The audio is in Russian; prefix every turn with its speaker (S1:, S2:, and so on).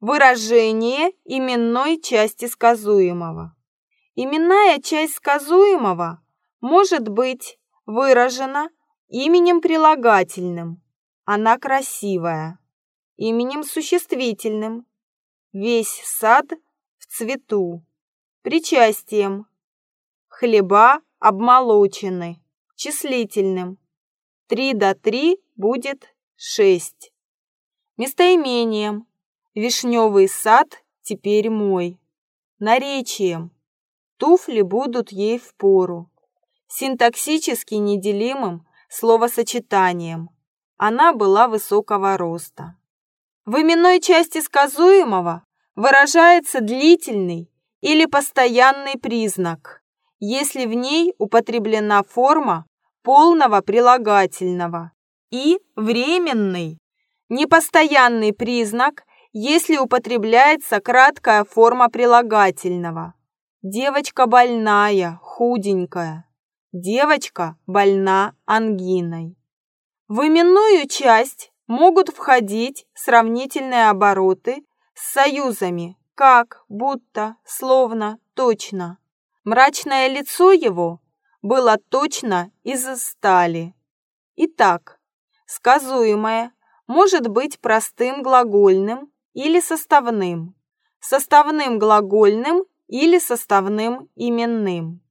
S1: Выражение именной части сказуемого. Именная часть сказуемого может быть выражена именем прилагательным. Она красивая. Именем существительным. Весь сад в цвету. Причастием. Хлеба обмолочены. Числительным. Три до три будет шесть. Местоимением. Вишневый сад теперь мой. Наречием. Туфли будут ей в пору. Синтаксически неделимым словосочетанием. Она была высокого роста. В именной части сказуемого выражается длительный или постоянный признак, если в ней употреблена форма полного прилагательного, и временный, непостоянный признак, если употребляется краткая форма прилагательного. Девочка больная, худенькая. Девочка больна ангиной. В именную часть могут входить сравнительные обороты с союзами как, будто, словно, точно. Мрачное лицо его было точно из стали. Итак, сказуемое может быть простым глагольным или составным, составным глагольным или составным именным.